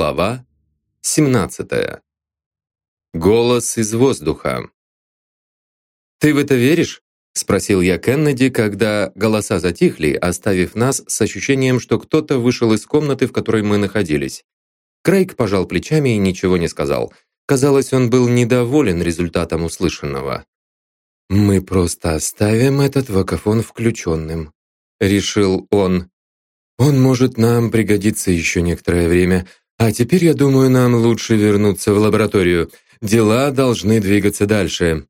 Глава 17. Голос из воздуха. «Ты в это веришь?» – спросил я Кеннеди, когда голоса затихли, оставив нас с ощущением, что кто-то вышел из комнаты, в которой мы находились. Крейг пожал плечами и ничего не сказал. Казалось, он был недоволен результатом услышанного. «Мы просто оставим этот вакафон включенным», – решил он. «Он может нам пригодиться еще некоторое время, а теперь, я думаю, нам лучше вернуться в лабораторию. Дела должны двигаться дальше.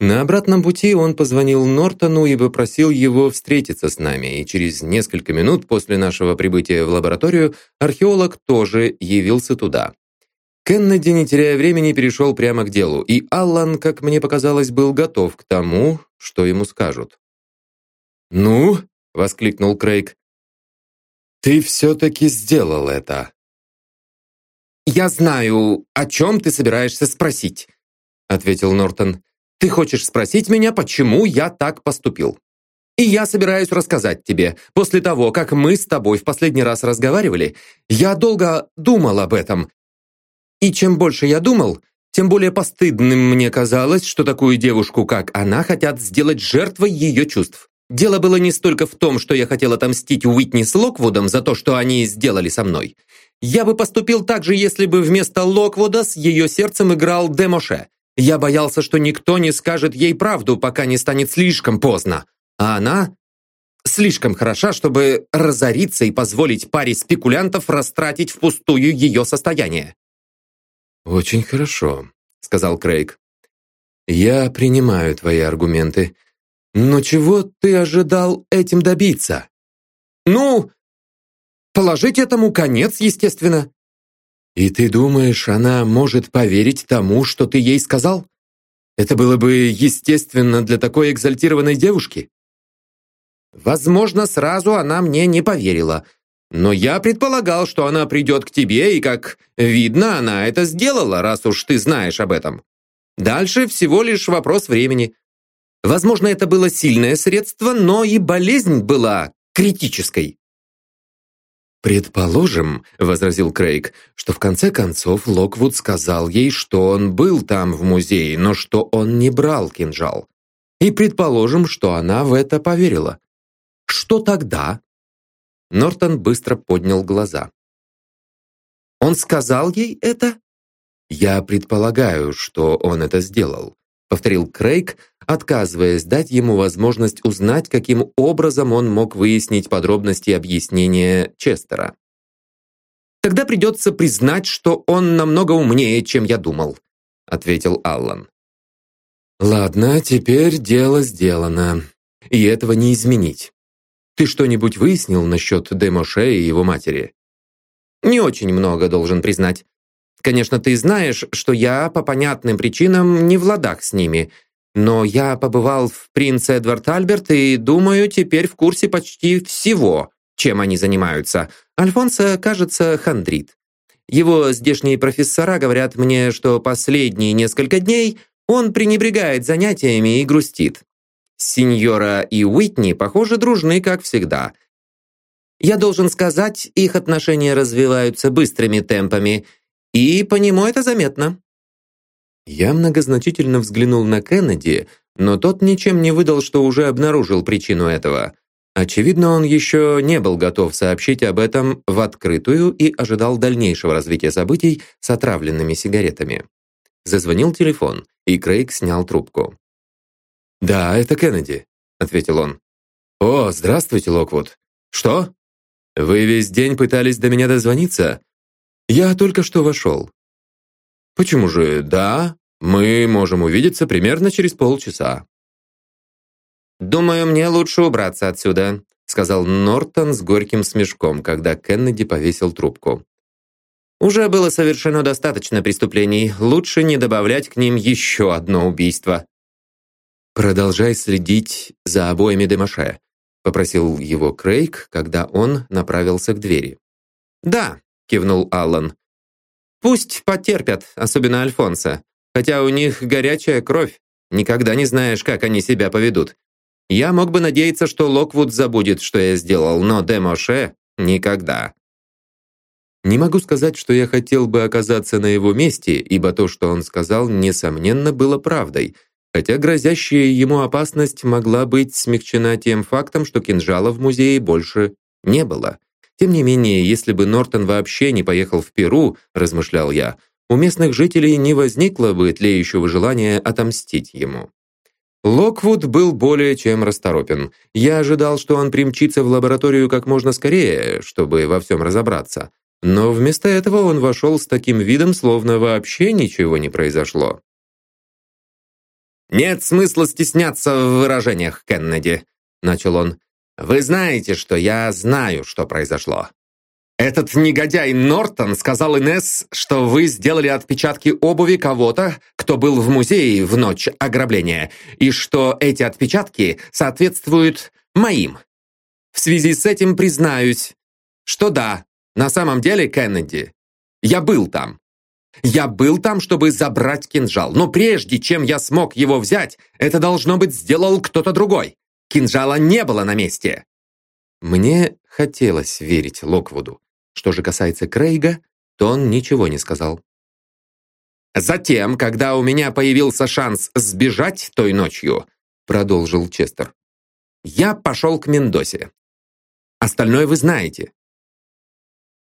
На обратном пути он позвонил Нортону и попросил его встретиться с нами, и через несколько минут после нашего прибытия в лабораторию археолог тоже явился туда. Кеннеди, не теряя времени, перешел прямо к делу, и Аллан, как мне показалось, был готов к тому, что ему скажут. «Ну?» — воскликнул Крейг. «Ты все-таки сделал это!» «Я знаю, о чем ты собираешься спросить», — ответил Нортон. «Ты хочешь спросить меня, почему я так поступил. И я собираюсь рассказать тебе. После того, как мы с тобой в последний раз разговаривали, я долго думал об этом. И чем больше я думал, тем более постыдным мне казалось, что такую девушку, как она, хотят сделать жертвой ее чувств. Дело было не столько в том, что я хотел отомстить Уитни с Локвудом за то, что они сделали со мной. Я бы поступил так же, если бы вместо Локвуда с ее сердцем играл Демоше. Я боялся, что никто не скажет ей правду, пока не станет слишком поздно. А она слишком хороша, чтобы разориться и позволить паре спекулянтов растратить впустую ее состояние. «Очень хорошо», — сказал Крейг. «Я принимаю твои аргументы. Но чего ты ожидал этим добиться?» «Ну, Положить этому конец, естественно. И ты думаешь, она может поверить тому, что ты ей сказал? Это было бы естественно для такой экзальтированной девушки? Возможно, сразу она мне не поверила. Но я предполагал, что она придет к тебе, и, как видно, она это сделала, раз уж ты знаешь об этом. Дальше всего лишь вопрос времени. Возможно, это было сильное средство, но и болезнь была критической. «Предположим», — возразил Крейг, «что в конце концов Локвуд сказал ей, что он был там в музее, но что он не брал кинжал. И предположим, что она в это поверила. Что тогда?» Нортон быстро поднял глаза. «Он сказал ей это?» «Я предполагаю, что он это сделал повторил Крейг, отказываясь дать ему возможность узнать, каким образом он мог выяснить подробности объяснения Честера. «Тогда придется признать, что он намного умнее, чем я думал», ответил Аллан. «Ладно, теперь дело сделано, и этого не изменить. Ты что-нибудь выяснил насчет Демоше и его матери?» «Не очень много, должен признать. Конечно, ты знаешь, что я по понятным причинам не в ладах с ними, но я побывал в «Принц Эдвард Альберт» и, думаю, теперь в курсе почти всего, чем они занимаются. Альфонсо, кажется, хандрит. Его здешние профессора говорят мне, что последние несколько дней он пренебрегает занятиями и грустит. Сеньора и Уитни, похоже, дружны, как всегда. Я должен сказать, их отношения развиваются быстрыми темпами – и по нему это заметно». Я многозначительно взглянул на Кеннеди, но тот ничем не выдал, что уже обнаружил причину этого. Очевидно, он еще не был готов сообщить об этом в открытую и ожидал дальнейшего развития событий с отравленными сигаретами. Зазвонил телефон, и Крейг снял трубку. «Да, это Кеннеди», — ответил он. «О, здравствуйте, Локвуд. Что? Вы весь день пытались до меня дозвониться? Я только что вошел. Почему же да, мы можем увидеться примерно через полчаса. «Думаю, мне лучше убраться отсюда», сказал Нортон с горьким смешком, когда Кеннеди повесил трубку. «Уже было совершено достаточно преступлений, лучше не добавлять к ним еще одно убийство». «Продолжай следить за обоими Демаше», попросил его Крейг, когда он направился к двери. «Да, кивнул Аллан. Пусть потерпят, особенно Альфонса. Хотя у них горячая кровь. Никогда не знаешь, как они себя поведут. Я мог бы надеяться, что Локвуд забудет, что я сделал, но Демоше никогда. Не могу сказать, что я хотел бы оказаться на его месте, ибо то, что он сказал, несомненно, было правдой, хотя грозящая ему опасность могла быть смягчена тем фактом, что кинжала в музее больше не было. Тем не менее, если бы Нортон вообще не поехал в Перу, размышлял я, у местных жителей не возникло бы тлеющего желания отомстить ему. Локвуд был более чем расторопен. Я ожидал, что он примчится в лабораторию как можно скорее, чтобы во всем разобраться. Но вместо этого он вошел с таким видом, словно вообще ничего не произошло. «Нет смысла стесняться в выражениях, Кеннеди», — начал он. «Вы знаете, что я знаю, что произошло. Этот негодяй Нортон сказал Инесс, что вы сделали отпечатки обуви кого-то, кто был в музее в ночь ограбления, и что эти отпечатки соответствуют моим. В связи с этим признаюсь, что да, на самом деле, Кеннеди, я был там. Я был там, чтобы забрать кинжал, но прежде чем я смог его взять, это должно быть сделал кто-то другой. Кинжала не было на месте. Мне хотелось верить Локвуду. Что же касается Крейга, то он ничего не сказал. «Затем, когда у меня появился шанс сбежать той ночью», продолжил Честер, «я пошел к Мендосе. Остальное вы знаете.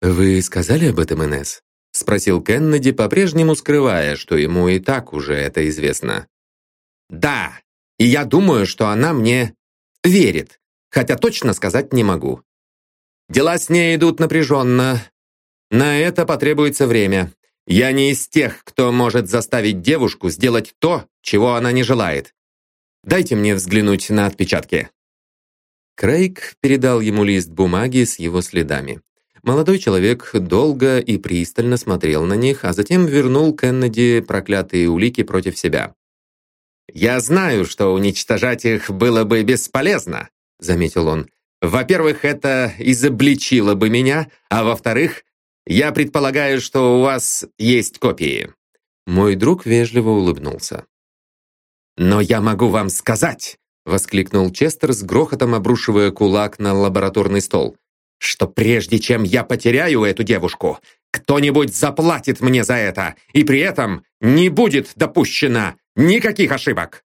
«Вы сказали об этом, Инесс?» — спросил Кеннеди, по-прежнему скрывая, что ему и так уже это известно. «Да, и я думаю, что она мне верит, хотя точно сказать не могу. Дела с ней идут напряженно. На это потребуется время. Я не из тех, кто может заставить девушку сделать то, чего она не желает. Дайте мне взглянуть на отпечатки». Крейг передал ему лист бумаги с его следами. Молодой человек долго и пристально смотрел на них, а затем вернул Кеннеди проклятые улики против себя. «Я знаю, что уничтожать их было бы бесполезно», — заметил он. «Во-первых, это изобличило бы меня, а во-вторых, я предполагаю, что у вас есть копии». Мой друг вежливо улыбнулся. «Но я могу вам сказать», — воскликнул Честер с грохотом обрушивая кулак на лабораторный стол что прежде чем я потеряю эту девушку, кто-нибудь заплатит мне за это, и при этом не будет допущено никаких ошибок.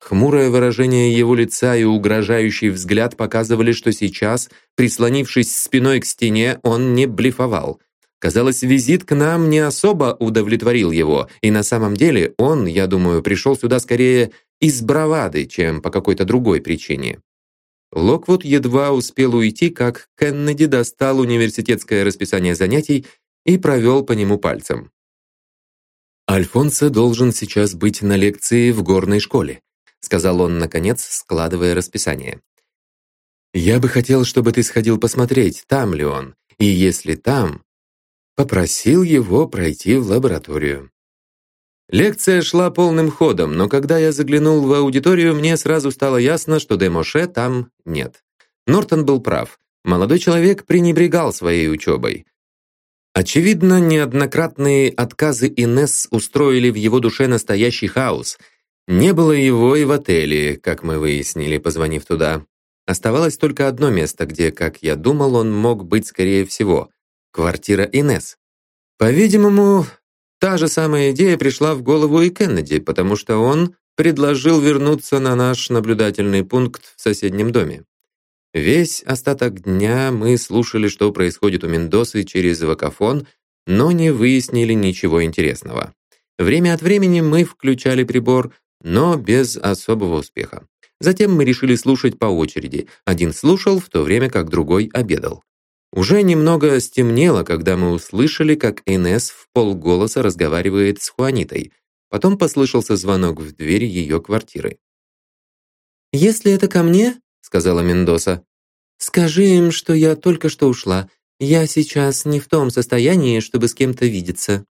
Хмурое выражение его лица и угрожающий взгляд показывали, что сейчас, прислонившись спиной к стене, он не блефовал. Казалось, визит к нам не особо удовлетворил его, и на самом деле он, я думаю, пришел сюда скорее из бравады, чем по какой-то другой причине. Локвуд едва успел уйти, как Кеннеди достал университетское расписание занятий и провел по нему пальцем. «Альфонсо должен сейчас быть на лекции в горной школе», сказал он, наконец, складывая расписание. «Я бы хотел, чтобы ты сходил посмотреть, там ли он, и если там, попросил его пройти в лабораторию». Лекция шла полным ходом, но когда я заглянул в аудиторию, мне сразу стало ясно, что Демоше там нет. Нортон был прав. Молодой человек пренебрегал своей учебой. Очевидно, неоднократные отказы Инесс устроили в его душе настоящий хаос. Не было его и в отеле, как мы выяснили, позвонив туда. Оставалось только одно место, где, как я думал, он мог быть скорее всего. Квартира Инесс. По-видимому, Та же самая идея пришла в голову и Кеннеди, потому что он предложил вернуться на наш наблюдательный пункт в соседнем доме. Весь остаток дня мы слушали, что происходит у Мендосы через вакафон, но не выяснили ничего интересного. Время от времени мы включали прибор, но без особого успеха. Затем мы решили слушать по очереди. Один слушал, в то время как другой обедал. Уже немного стемнело, когда мы услышали, как Инес в полголоса разговаривает с Хуанитой. Потом послышался звонок в дверь ее квартиры. «Если это ко мне, — сказала Мендоса, — скажи им, что я только что ушла. Я сейчас не в том состоянии, чтобы с кем-то видеться».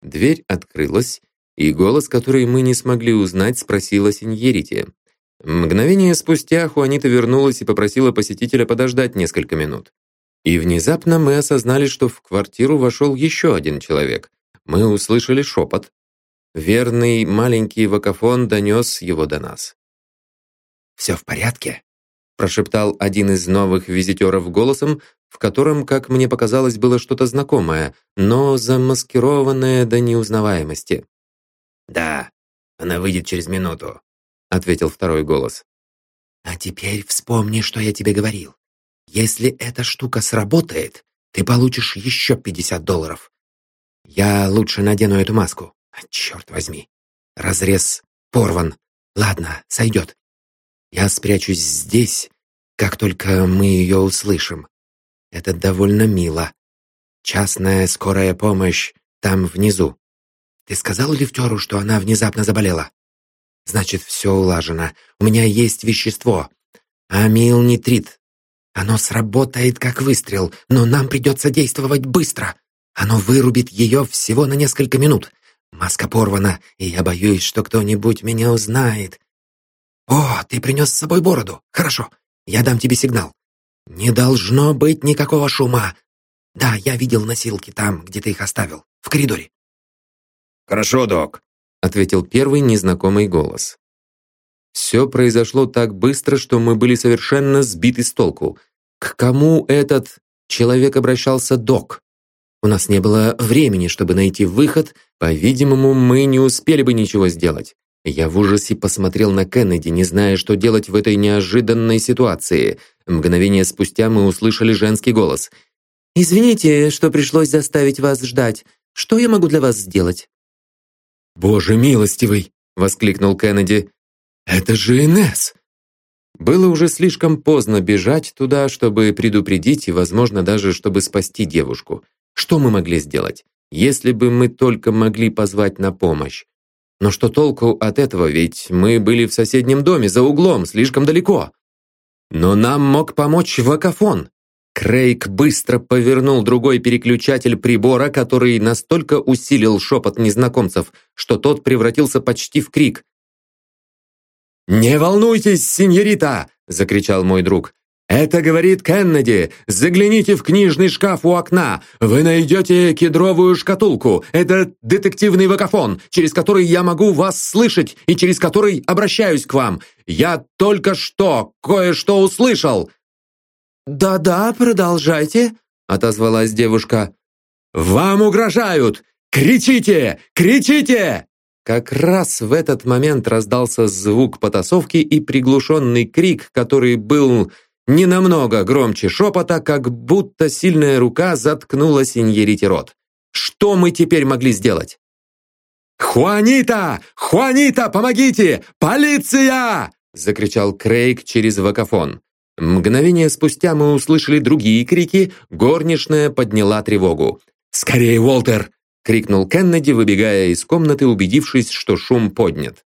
Дверь открылась, и голос, который мы не смогли узнать, спросила Синьерити. Мгновение спустя Хуанита вернулась и попросила посетителя подождать несколько минут. И внезапно мы осознали, что в квартиру вошел еще один человек. Мы услышали шепот. Верный маленький вакафон донес его до нас. «Все в порядке?» Прошептал один из новых визитеров голосом, в котором, как мне показалось, было что-то знакомое, но замаскированное до неузнаваемости. «Да, она выйдет через минуту», — ответил второй голос. «А теперь вспомни, что я тебе говорил. Если эта штука сработает, ты получишь еще 50 долларов. Я лучше надену эту маску. А, черт возьми. Разрез порван. Ладно, сойдет. Я спрячусь здесь, как только мы ее услышим. Это довольно мило. Частная скорая помощь там внизу. Ты сказал лифтеру, что она внезапно заболела? Значит, все улажено. У меня есть вещество. Амилнитрит. Оно сработает как выстрел, но нам придется действовать быстро. Оно вырубит ее всего на несколько минут. Маска порвана, и я боюсь, что кто-нибудь меня узнает. О, ты принес с собой бороду. Хорошо, я дам тебе сигнал. Не должно быть никакого шума. Да, я видел носилки там, где ты их оставил, в коридоре. Хорошо, док, ответил первый незнакомый голос. Все произошло так быстро, что мы были совершенно сбиты с толку. К кому этот человек обращался док? У нас не было времени, чтобы найти выход. По-видимому, мы не успели бы ничего сделать. Я в ужасе посмотрел на Кеннеди, не зная, что делать в этой неожиданной ситуации. Мгновение спустя мы услышали женский голос. «Извините, что пришлось заставить вас ждать. Что я могу для вас сделать?» «Боже милостивый!» — воскликнул Кеннеди. «Это же Инесс!» Было уже слишком поздно бежать туда, чтобы предупредить и, возможно, даже чтобы спасти девушку. Что мы могли сделать? Если бы мы только могли позвать на помощь. Но что толку от этого, ведь мы были в соседнем доме, за углом, слишком далеко. Но нам мог помочь вакафон. Крейг быстро повернул другой переключатель прибора, который настолько усилил шепот незнакомцев, что тот превратился почти в крик. «Не волнуйтесь, сеньорита!» – закричал мой друг. «Это говорит Кеннеди! Загляните в книжный шкаф у окна! Вы найдете кедровую шкатулку! Это детективный вакафон, через который я могу вас слышать и через который обращаюсь к вам! Я только что кое-что услышал!» «Да-да, продолжайте», — отозвалась девушка. «Вам угрожают! Кричите! Кричите!» Как раз в этот момент раздался звук потасовки и приглушенный крик, который был не намного громче шепота, как будто сильная рука заткнула синьерите рот. Что мы теперь могли сделать? «Хуанита! Хуанита, помогите! Полиция!» закричал Крейг через вакафон. Мгновение спустя мы услышали другие крики, горничная подняла тревогу. «Скорее, Уолтер!» — крикнул Кеннеди, выбегая из комнаты, убедившись, что шум поднят.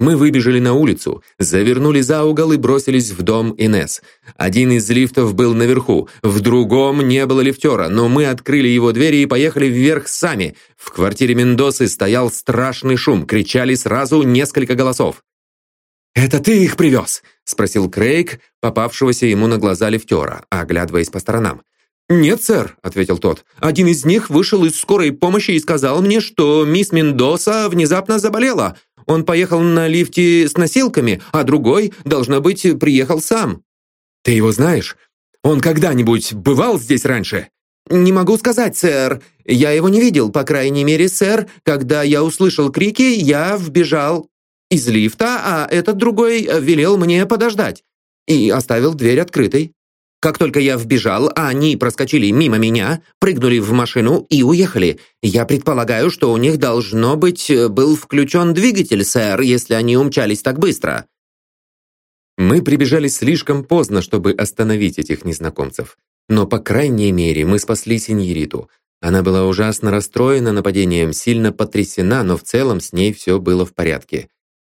Мы выбежали на улицу, завернули за угол и бросились в дом Инес. Один из лифтов был наверху, в другом не было лифтера, но мы открыли его двери и поехали вверх сами. В квартире Мендосы стоял страшный шум, кричали сразу несколько голосов. «Это ты их привез?» — спросил Крейг, попавшегося ему на глаза лифтера, оглядываясь по сторонам. «Нет, сэр», — ответил тот. «Один из них вышел из скорой помощи и сказал мне, что мисс Мендоса внезапно заболела. Он поехал на лифте с носилками, а другой, должно быть, приехал сам». «Ты его знаешь? Он когда-нибудь бывал здесь раньше?» «Не могу сказать, сэр. Я его не видел, по крайней мере, сэр. Когда я услышал крики, я вбежал из лифта, а этот другой велел мне подождать и оставил дверь открытой. Как только я вбежал, а они проскочили мимо меня, прыгнули в машину и уехали. Я предполагаю, что у них должно быть был включен двигатель, сэр, если они умчались так быстро». Мы прибежали слишком поздно, чтобы остановить этих незнакомцев. Но, по крайней мере, мы спасли синьориту. Она была ужасно расстроена нападением, сильно потрясена, но в целом с ней все было в порядке.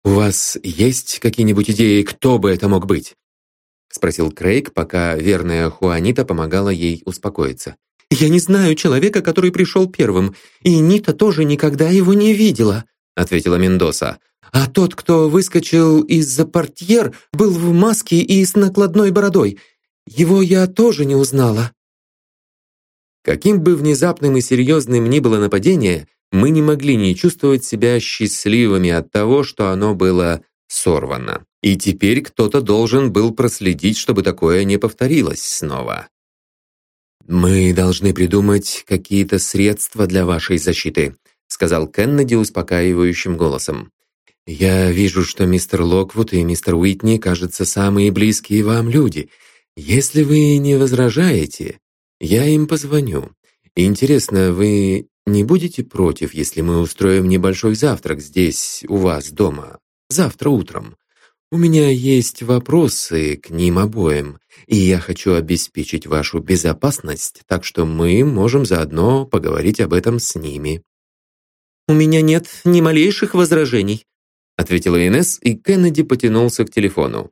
«У вас есть какие-нибудь идеи, кто бы это мог быть?» Спросил Крейг, пока верная Хуанита помогала ей успокоиться. «Я не знаю человека, который пришел первым, и Нита тоже никогда его не видела», ответила Мендоса. «А тот, кто выскочил из-за портьер, был в маске и с накладной бородой. Его я тоже не узнала». Каким бы внезапным и серьезным ни было нападение, мы не могли не чувствовать себя счастливыми от того, что оно было сорвано. И теперь кто-то должен был проследить, чтобы такое не повторилось снова. «Мы должны придумать какие-то средства для вашей защиты», сказал Кеннеди успокаивающим голосом. «Я вижу, что мистер Локвуд и мистер Уитни, кажется, самые близкие вам люди. Если вы не возражаете, я им позвоню. Интересно, вы не будете против, если мы устроим небольшой завтрак здесь, у вас дома, завтра утром? У меня есть вопросы к ним обоим, и я хочу обеспечить вашу безопасность, так что мы можем заодно поговорить об этом с ними». «У меня нет ни малейших возражений», ответила Инесс, и Кеннеди потянулся к телефону.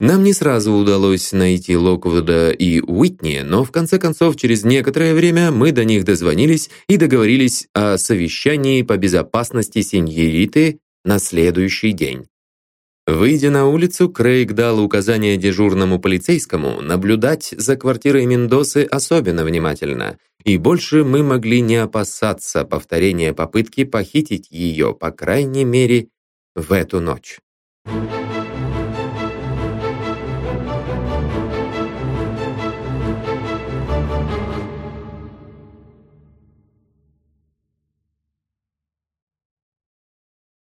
Нам не сразу удалось найти Локвуда и Уитни, но в конце концов через некоторое время мы до них дозвонились и договорились о совещании по безопасности сеньориты на следующий день. Выйдя на улицу, Крейг дал указание дежурному полицейскому наблюдать за квартирой Мендосы особенно внимательно, и больше мы могли не опасаться повторения попытки похитить ее, по крайней мере, в эту ночь.